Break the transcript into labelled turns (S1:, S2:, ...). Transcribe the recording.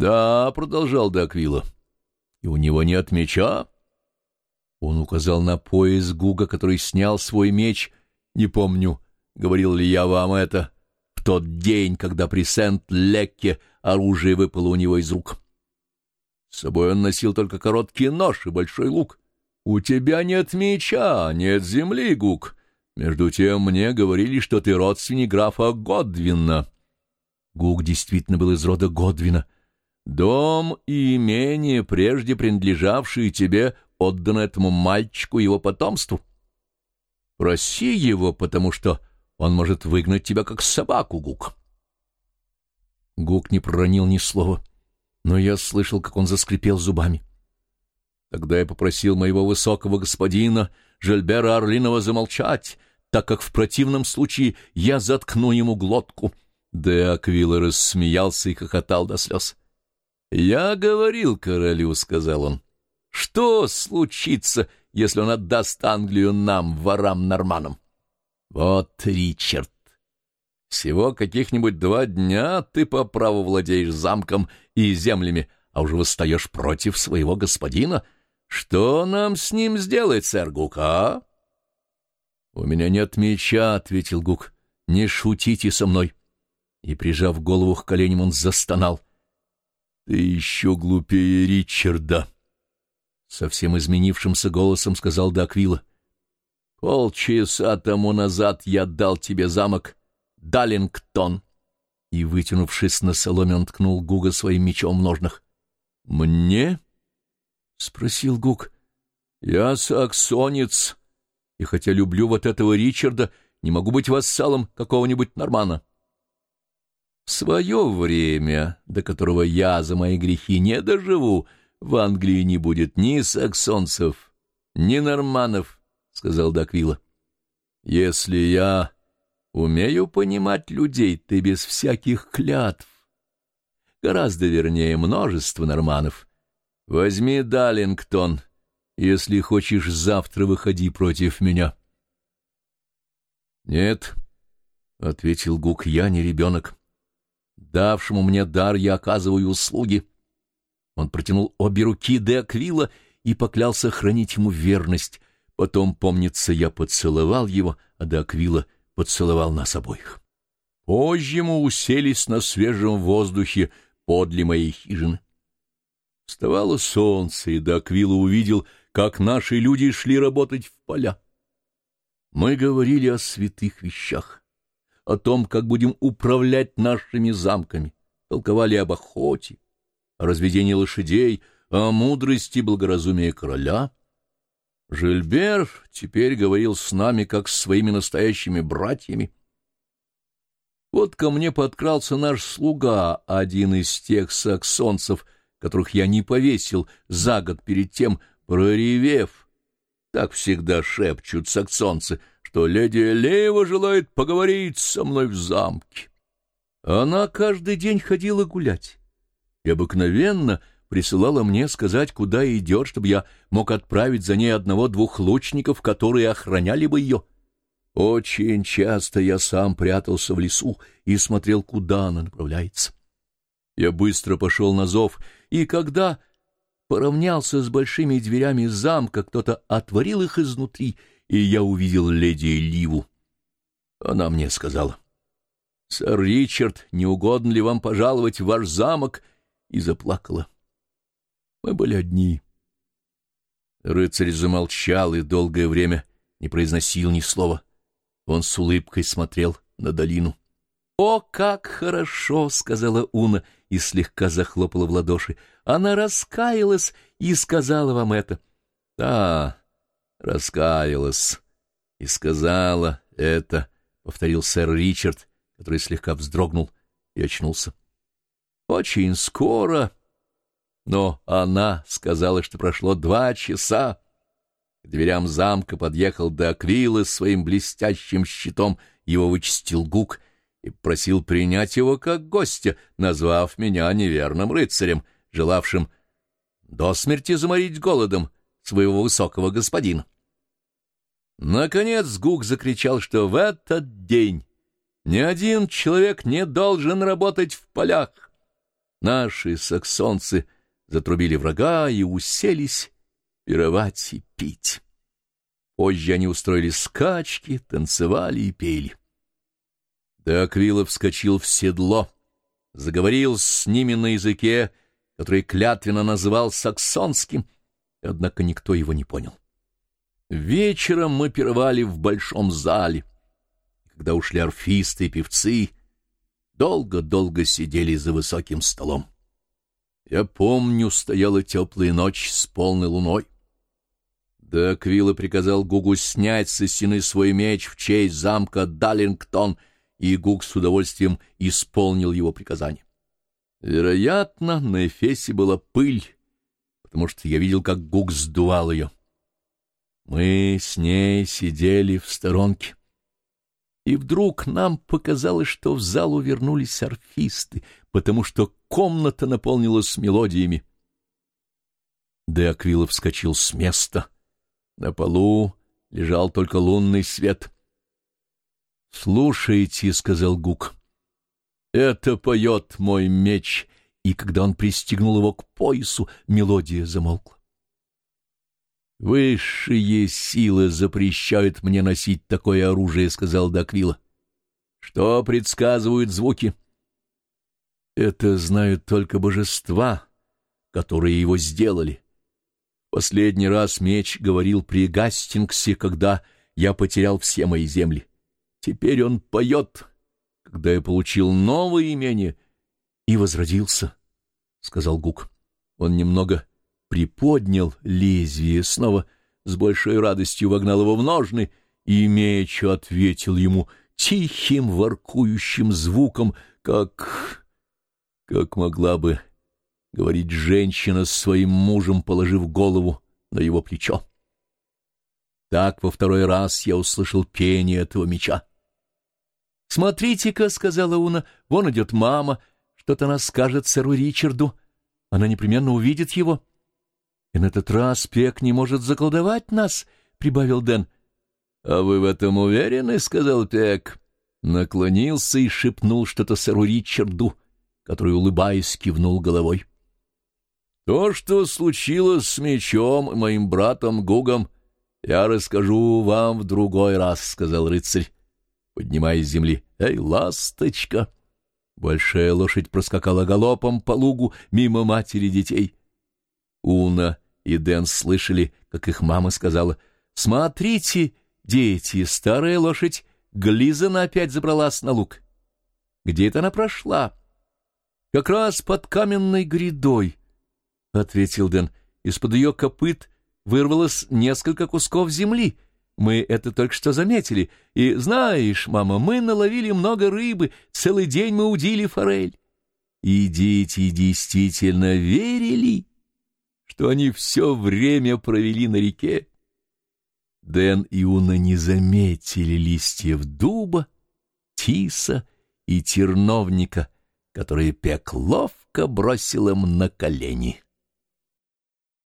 S1: Да, — продолжал Даквила, — и у него нет меча. Он указал на пояс Гуга, который снял свой меч. Не помню, говорил ли я вам это, в тот день, когда при Сент-Лекке оружие выпало у него из рук. С собой он носил только короткий нож и большой лук. У тебя нет меча, нет земли, Гук. Между тем мне говорили, что ты родственник графа Годвина. Гук действительно был из рода Годвина. Дом и имение, прежде принадлежавшие тебе, отданы этому мальчику его потомству. Проси его, потому что он может выгнать тебя, как собаку, Гук. Гук не проронил ни слова, но я слышал, как он заскрипел зубами. Тогда я попросил моего высокого господина Жильбера Орлинова замолчать, так как в противном случае я заткну ему глотку. Де Аквила рассмеялся и хохотал до слез. — Я говорил королю, — сказал он, — что случится, если он отдаст Англию нам, ворам-норманам? Вот, Ричард, всего каких-нибудь два дня ты по праву владеешь замком и землями, а уже восстаешь против своего господина — что нам с ним сделать, сэр Гук, а? — У меня нет меча, — ответил Гук. — Не шутите со мной. И, прижав голову к коленям, он застонал. — Ты еще глупее Ричарда, — совсем изменившимся голосом сказал Даквила. — Полчаса тому назад я дал тебе замок Даллингтон. И, вытянувшись на соломе, он ткнул Гуга своим мечом в ножнах. — Мне? —— спросил Гук. — Я саксонец, и хотя люблю вот этого Ричарда, не могу быть вассалом какого-нибудь нормана. Свое время, до которого я за мои грехи не доживу, в Англии не будет ни саксонцев, ни норманов, — сказал Даквила. Если я умею понимать людей, ты без всяких клятв. Гораздо вернее множество норманов — Возьми Даллингтон. Если хочешь, завтра выходи против меня. Нет, — ответил Гук, — я не ребенок. Давшему мне дар я оказываю услуги. Он протянул обе руки де Аквила и поклялся хранить ему верность. Потом, помнится, я поцеловал его, а де Аквила поцеловал нас обоих. Позже мы уселись на свежем воздухе подле моей хижины. Вставало солнце, и Даквилла увидел, как наши люди шли работать в поля. Мы говорили о святых вещах, о том, как будем управлять нашими замками, толковали об охоте, о разведении лошадей, о мудрости и благоразумии короля. Жильбер теперь говорил с нами, как с своими настоящими братьями. Вот ко мне подкрался наш слуга, один из тех саксонцев — которых я не повесил за год перед тем, проревев. Так всегда шепчут саксонцы, что леди Леева желает поговорить со мной в замке. Она каждый день ходила гулять и обыкновенно присылала мне сказать, куда идет, чтобы я мог отправить за ней одного-двух лучников, которые охраняли бы ее. Очень часто я сам прятался в лесу и смотрел, куда она направляется. Я быстро пошел на зов, и когда поравнялся с большими дверями замка, кто-то отворил их изнутри, и я увидел леди Ливу. Она мне сказала, «Сэр Ричард, не угодно ли вам пожаловать в ваш замок?» и заплакала. Мы были одни. Рыцарь замолчал и долгое время не произносил ни слова. Он с улыбкой смотрел на долину. «О, как хорошо!» — сказала Уна и слегка захлопала в ладоши. «Она раскаялась и сказала вам это». «Да, раскаялась и сказала это», — повторил сэр Ричард, который слегка вздрогнул и очнулся. «Очень скоро, но она сказала, что прошло два часа». К дверям замка подъехал до Аквилы с своим блестящим щитом, его вычистил Гук — и просил принять его как гостя, назвав меня неверным рыцарем, желавшим до смерти заморить голодом своего высокого господина. Наконец Гук закричал, что в этот день ни один человек не должен работать в полях. наши саксонцы затрубили врага и уселись пировать и пить. Позже они устроили скачки, танцевали и пели. Де Аквилов вскочил в седло, заговорил с ними на языке, который клятвенно называл саксонским, однако никто его не понял. Вечером мы пировали в большом зале. Когда ушли орфисты и певцы, долго-долго сидели за высоким столом. Я помню, стояла теплая ночь с полной луной. Да Аквила приказал Гугу снять со стены свой меч в честь замка Даллингтон, и Гуг с удовольствием исполнил его приказание. Вероятно, на Эфесе была пыль, потому что я видел, как Гуг сдувал ее. Мы с ней сидели в сторонке. И вдруг нам показалось, что в залу вернулись орфисты, потому что комната наполнилась мелодиями. Де Аквилов вскочил с места. На полу лежал только лунный свет. — Слушайте, — сказал Гук, — это поет мой меч, и когда он пристегнул его к поясу, мелодия замолкла. «Высшие силы запрещают мне носить такое оружие», — сказал Даквила. «Что предсказывают звуки?» «Это знают только божества, которые его сделали. Последний раз меч говорил при Гастингсе, когда я потерял все мои земли. Теперь он поет, когда я получил новое имение и возродился», — сказал Гук. Он немного приподнял лезвие, снова с большой радостью вогнал его в ножны, и меч ответил ему тихим воркующим звуком, как... как могла бы говорить женщина с своим мужем, положив голову на его плечо. Так во второй раз я услышал пение этого меча. «Смотрите-ка», — сказала Уна, — «вон идет мама, что-то она скажет сэру Ричарду, она непременно увидит его». — И на этот раз Пек не может заколдовать нас, — прибавил Дэн. — А вы в этом уверены? — сказал Пек. Наклонился и шепнул что-то сэру Ричарду, который, улыбаясь, кивнул головой. — То, что случилось с мечом и моим братом Гугом, я расскажу вам в другой раз, — сказал рыцарь, поднимаясь с земли. — Эй, ласточка! Большая лошадь проскакала галопом по лугу мимо матери детей. Уна и Дэн слышали, как их мама сказала, «Смотрите, дети, старая лошадь Глизана опять забралась на луг. Где это она прошла?» «Как раз под каменной грядой», — ответил Дэн. «Из-под ее копыт вырвалось несколько кусков земли. Мы это только что заметили. И знаешь, мама, мы наловили много рыбы, целый день мы удили форель». И дети действительно верили что они все время провели на реке. Дэн и Уна не заметили листьев дуба, тиса и терновника, которые Пек ловко бросил им на колени.